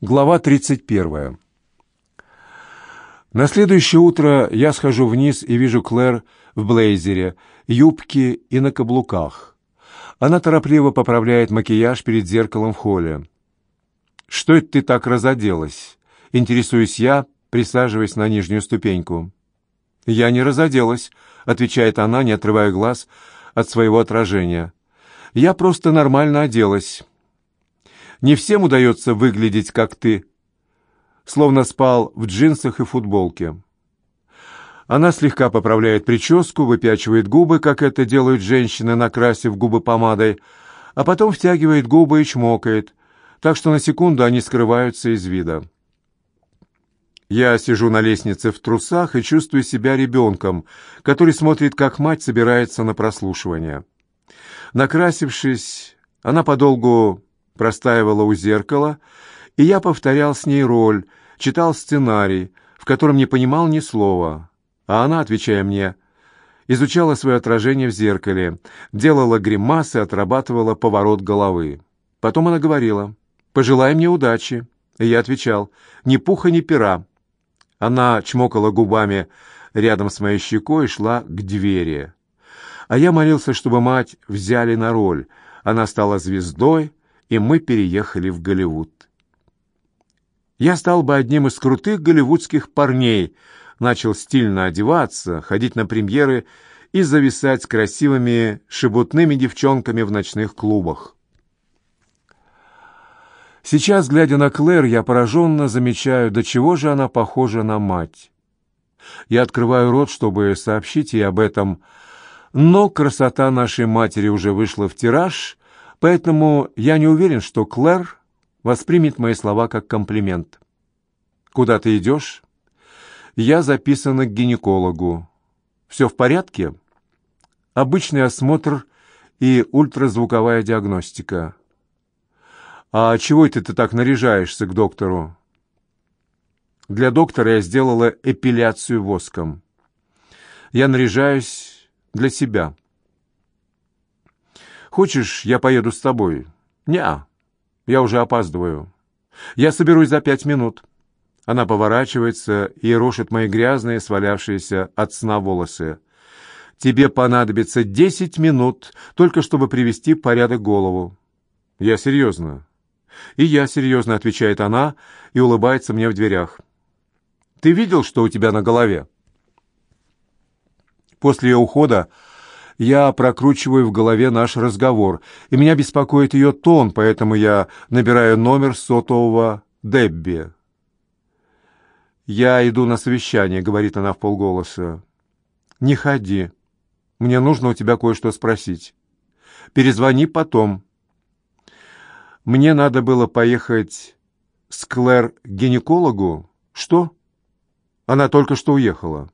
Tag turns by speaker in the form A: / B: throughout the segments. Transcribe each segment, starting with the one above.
A: Глава 31. На следующее утро я схожу вниз и вижу Клэр в блейзере, юбке и на каблуках. Она торопливо поправляет макияж перед зеркалом в холле. «Что это ты так разоделась?» — интересуюсь я, присаживаясь на нижнюю ступеньку. «Я не разоделась», — отвечает она, не отрывая глаз от своего отражения. «Я просто нормально оделась». Не всем удается выглядеть, как ты, словно спал в джинсах и футболке. Она слегка поправляет прическу, выпячивает губы, как это делают женщины, накрасив губы помадой, а потом втягивает губы и чмокает, так что на секунду они скрываются из вида. Я сижу на лестнице в трусах и чувствую себя ребенком, который смотрит, как мать собирается на прослушивание. Накрасившись, она подолгу простаивала у зеркала, и я повторял с ней роль, читал сценарий, в котором не понимал ни слова, а она, отвечая мне, изучала свое отражение в зеркале, делала гримасы, отрабатывала поворот головы. Потом она говорила «Пожелай мне удачи», и я отвечал «Ни пуха, ни пера». Она чмокала губами рядом с моей щекой и шла к двери. А я молился, чтобы мать взяли на роль. Она стала звездой, и мы переехали в Голливуд. Я стал бы одним из крутых голливудских парней, начал стильно одеваться, ходить на премьеры и зависать с красивыми шебутными девчонками в ночных клубах. Сейчас, глядя на Клэр, я пораженно замечаю, до чего же она похожа на мать. Я открываю рот, чтобы сообщить ей об этом, но красота нашей матери уже вышла в тираж, Поэтому я не уверен, что Клэр воспримет мои слова как комплимент. «Куда ты идешь?» «Я записана к гинекологу. Все в порядке?» «Обычный осмотр и ультразвуковая диагностика». «А чего это ты так наряжаешься к доктору?» «Для доктора я сделала эпиляцию воском. Я наряжаюсь для себя». Хочешь, я поеду с тобой? Не, я уже опаздываю. Я соберусь за пять минут. Она поворачивается и рошит мои грязные, свалявшиеся от сна волосы. Тебе понадобится десять минут, только чтобы привести в порядок голову. Я серьезно. И я серьезно, отвечает она и улыбается мне в дверях. Ты видел, что у тебя на голове? После ее ухода я прокручиваю в голове наш разговор, и меня беспокоит ее тон, поэтому я набираю номер сотового Дебби. «Я иду на совещание», — говорит она в полголоса. «Не ходи. Мне нужно у тебя кое-что спросить. Перезвони потом». «Мне надо было поехать с Клэр к гинекологу?» «Что?» «Она только что уехала».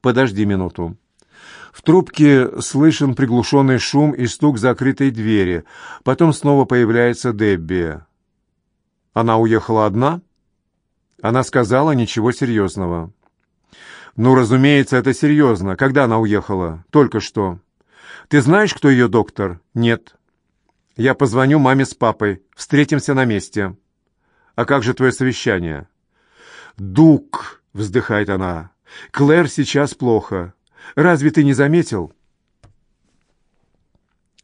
A: «Подожди минуту». В трубке слышен приглушенный шум и стук закрытой двери. Потом снова появляется Дебби. Она уехала одна? Она сказала ничего серьезного. Ну, разумеется, это серьезно. Когда она уехала? Только что. Ты знаешь, кто ее доктор? Нет. Я позвоню маме с папой. Встретимся на месте. А как же твое совещание? Дук, вздыхает она. Клэр сейчас плохо. Разве ты не заметил?»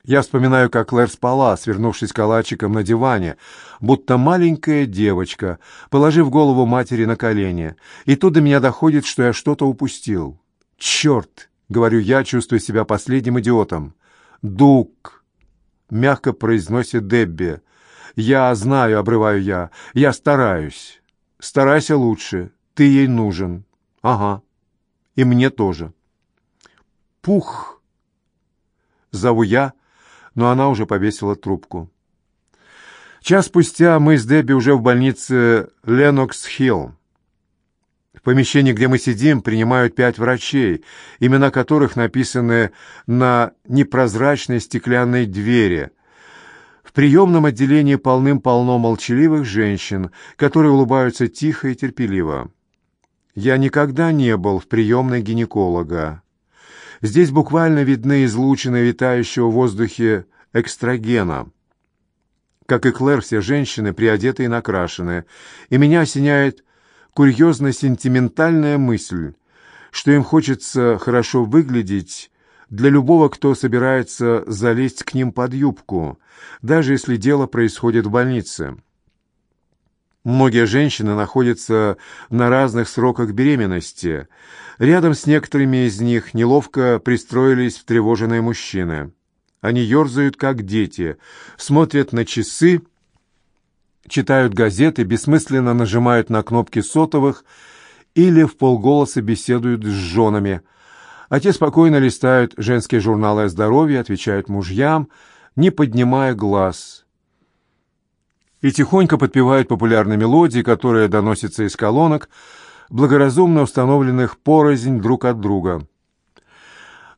A: Я вспоминаю, как Клэр спала, свернувшись калачиком на диване, будто маленькая девочка, положив голову матери на колени. И тут до меня доходит, что я что-то упустил. «Черт!» — говорю я, чувствуя себя последним идиотом. «Дук!» — мягко произносит Дебби. «Я знаю», — обрываю я. «Я стараюсь. Старайся лучше. Ты ей нужен». «Ага. И мне тоже». Пух!» Зову я, но она уже повесила трубку. Час спустя мы с Дебби уже в больнице Ленокс-Хилл. В помещении, где мы сидим, принимают пять врачей, имена которых написаны на непрозрачной стеклянной двери. В приемном отделении полным-полно молчаливых женщин, которые улыбаются тихо и терпеливо. Я никогда не был в приемной гинеколога. Здесь буквально видны излучины витающего в воздухе экстрагена. Как и Клэр, все женщины приодеты и накрашены, и меня осеняет курьезно-сентиментальная мысль, что им хочется хорошо выглядеть для любого, кто собирается залезть к ним под юбку, даже если дело происходит в больнице. Многие женщины находятся на разных сроках беременности. Рядом с некоторыми из них неловко пристроились встревоженные мужчины. Они ерзают, как дети, смотрят на часы, читают газеты, бессмысленно нажимают на кнопки сотовых или в полголоса беседуют с женами, а те спокойно листают женские журналы о здоровье, отвечают мужьям, не поднимая глаз – и тихонько подпевают популярные мелодии, которые доносятся из колонок, благоразумно установленных порознь друг от друга.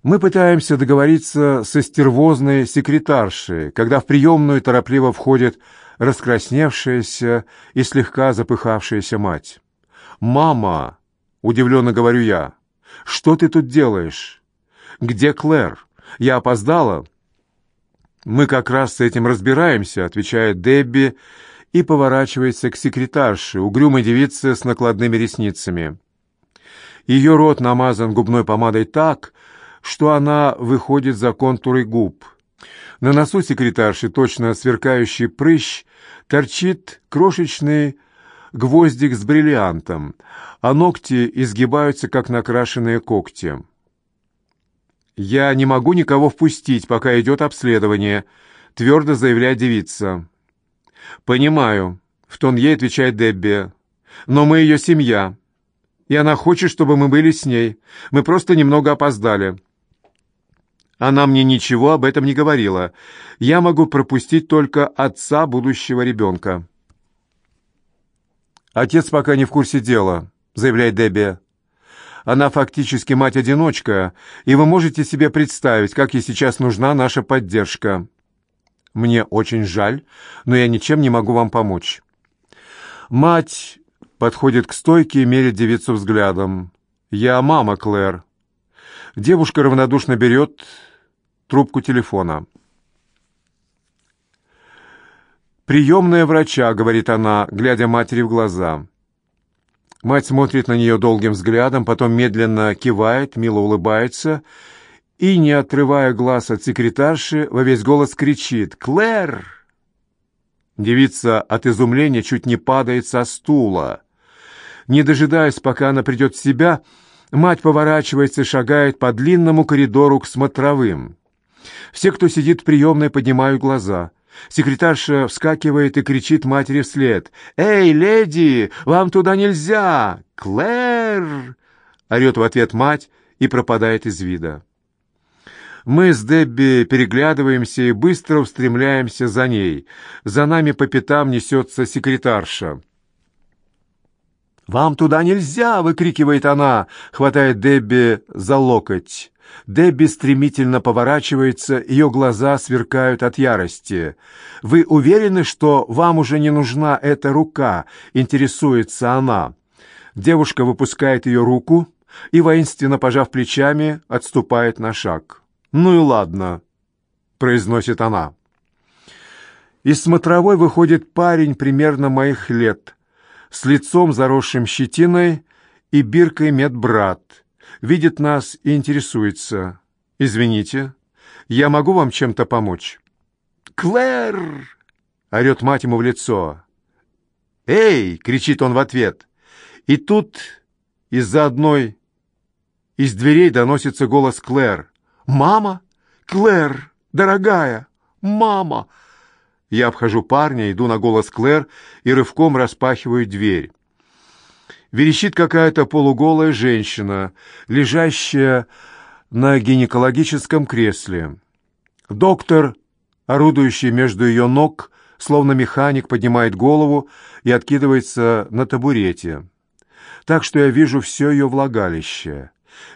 A: Мы пытаемся договориться со стервозной секретаршей, когда в приемную торопливо входит раскрасневшаяся и слегка запыхавшаяся мать. «Мама!» — удивленно говорю я. «Что ты тут делаешь? Где Клэр? Я опоздала?» «Мы как раз с этим разбираемся», — отвечает Дебби и поворачивается к секретарше, угрюмой девице с накладными ресницами. Ее рот намазан губной помадой так, что она выходит за контуры губ. На носу секретарши, точно сверкающий прыщ, торчит крошечный гвоздик с бриллиантом, а ногти изгибаются, как накрашенные когти. «Я не могу никого впустить, пока идет обследование», — твердо заявляет девица. «Понимаю», — в тон ей отвечает Дебби. «Но мы ее семья, и она хочет, чтобы мы были с ней. Мы просто немного опоздали». Она мне ничего об этом не говорила. Я могу пропустить только отца будущего ребенка. «Отец пока не в курсе дела», — заявляет Дебби. Она фактически мать-одиночка, и вы можете себе представить, как ей сейчас нужна наша поддержка. Мне очень жаль, но я ничем не могу вам помочь. Мать подходит к стойке и мерит девицу взглядом. «Я мама, Клэр». Девушка равнодушно берет трубку телефона. «Приемная врача», — говорит она, глядя матери в глаза. Мать смотрит на нее долгим взглядом, потом медленно кивает, мило улыбается и, не отрывая глаз от секретарши, во весь голос кричит «Клэр!». Девица от изумления чуть не падает со стула. Не дожидаясь, пока она придет в себя, мать поворачивается и шагает по длинному коридору к смотровым. Все, кто сидит в приемной, поднимают глаза — Секретарша вскакивает и кричит матери вслед. «Эй, леди, вам туда нельзя! Клэр!» Орет в ответ мать и пропадает из вида. Мы с Дебби переглядываемся и быстро устремляемся за ней. За нами по пятам несется секретарша. «Вам туда нельзя!» — выкрикивает она, хватает Дебби за локоть. Дебби стремительно поворачивается, ее глаза сверкают от ярости. «Вы уверены, что вам уже не нужна эта рука?» — интересуется она. Девушка выпускает ее руку и, воинственно пожав плечами, отступает на шаг. «Ну и ладно», — произносит она. Из смотровой выходит парень примерно моих лет, с лицом заросшим щетиной и биркой медбрат видит нас и интересуется. «Извините, я могу вам чем-то помочь?» «Клэр!» — орет мать ему в лицо. «Эй!» — кричит он в ответ. И тут из-за одной из дверей доносится голос Клэр. «Мама? Клэр, дорогая! Мама!» Я обхожу парня, иду на голос Клэр и рывком распахиваю дверь верещит какая-то полуголая женщина, лежащая на гинекологическом кресле. Доктор, орудующий между ее ног, словно механик, поднимает голову и откидывается на табурете. Так что я вижу все ее влагалище.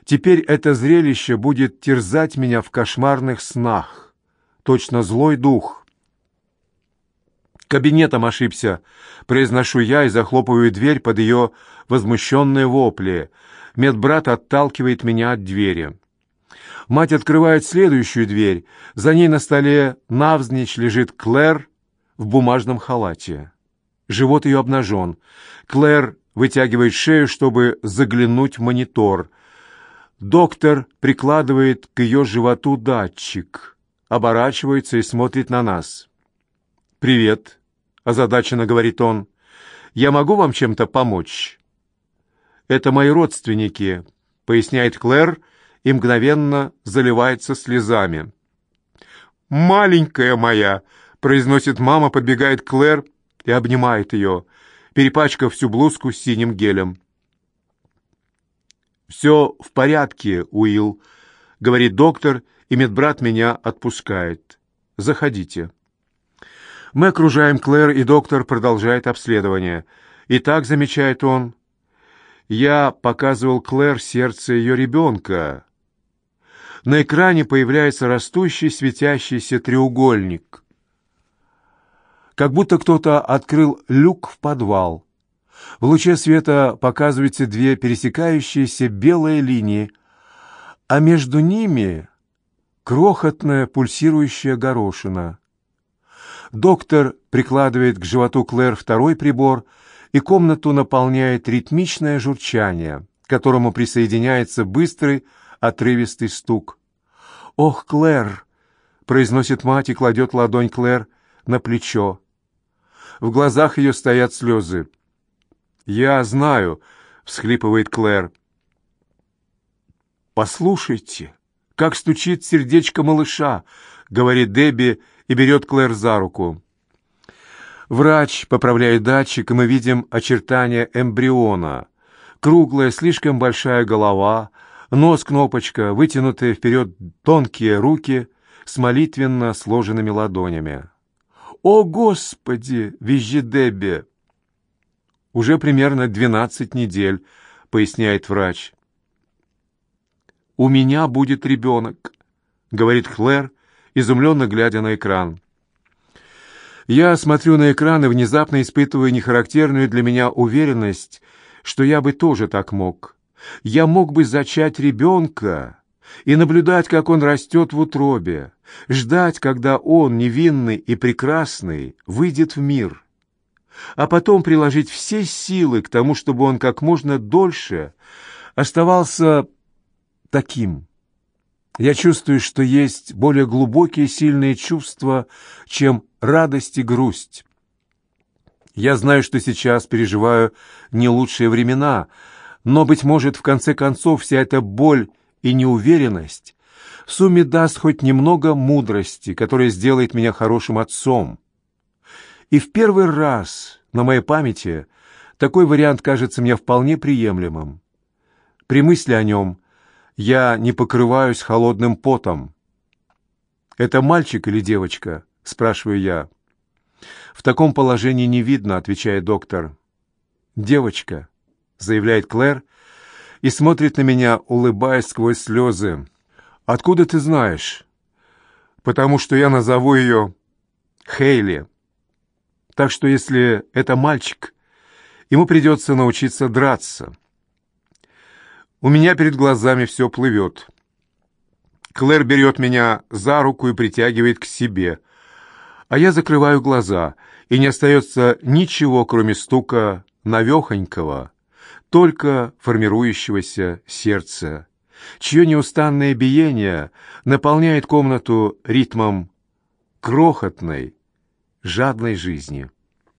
A: Теперь это зрелище будет терзать меня в кошмарных снах. Точно злой дух. Кабинетом ошибся, произношу я и захлопываю дверь под ее возмущенные вопли. Медбрат отталкивает меня от двери. Мать открывает следующую дверь. За ней на столе навзничь лежит Клэр в бумажном халате. Живот ее обнажен. Клэр вытягивает шею, чтобы заглянуть в монитор. Доктор прикладывает к ее животу датчик, оборачивается и смотрит на нас. «Привет», — озадаченно говорит он. «Я могу вам чем-то помочь?» «Это мои родственники», — поясняет Клэр и мгновенно заливается слезами. «Маленькая моя!» — произносит мама, подбегает Клэр и обнимает ее, перепачкав всю блузку синим гелем. «Все в порядке, Уилл», — говорит доктор, и медбрат меня отпускает. «Заходите». Мы окружаем Клэр, и доктор продолжает обследование. И так, замечает он, я показывал Клэр сердце ее ребенка. На экране появляется растущий светящийся треугольник. Как будто кто-то открыл люк в подвал. В луче света показываются две пересекающиеся белые линии, а между ними крохотная пульсирующая горошина. Доктор прикладывает к животу Клэр второй прибор, и комнату наполняет ритмичное журчание, к которому присоединяется быстрый, отрывистый стук. «Ох, Клэр!» — произносит мать и кладет ладонь Клэр на плечо. В глазах ее стоят слезы. «Я знаю», — всхлипывает Клэр. «Послушайте, как стучит сердечко малыша», — говорит Дебби и берет Клэр за руку. Врач поправляет датчик, и мы видим очертания эмбриона. Круглая, слишком большая голова — Нос-кнопочка, вытянутые вперед тонкие руки с молитвенно сложенными ладонями. «О, Господи!» — визжит Дебби. «Уже примерно двенадцать недель», — поясняет врач. «У меня будет ребенок», — говорит Клэр, изумленно глядя на экран. Я смотрю на экран и внезапно испытываю нехарактерную для меня уверенность, что я бы тоже так мог я мог бы зачать ребенка и наблюдать, как он растет в утробе, ждать, когда он, невинный и прекрасный, выйдет в мир, а потом приложить все силы к тому, чтобы он как можно дольше оставался таким. Я чувствую, что есть более глубокие сильные чувства, чем радость и грусть. Я знаю, что сейчас переживаю не лучшие времена — но, быть может, в конце концов вся эта боль и неуверенность в сумме даст хоть немного мудрости, которая сделает меня хорошим отцом. И в первый раз на моей памяти такой вариант кажется мне вполне приемлемым. При мысли о нем я не покрываюсь холодным потом. «Это мальчик или девочка?» — спрашиваю я. «В таком положении не видно», — отвечает доктор. «Девочка», — заявляет Клэр и смотрит на меня, улыбаясь сквозь слезы. «Откуда ты знаешь?» «Потому что я назову ее Хейли. Так что если это мальчик, ему придется научиться драться». У меня перед глазами все плывет. Клэр берет меня за руку и притягивает к себе, а я закрываю глаза, и не остается ничего, кроме стука навехонького, только формирующегося сердца, чье неустанное биение наполняет комнату ритмом крохотной, жадной жизни.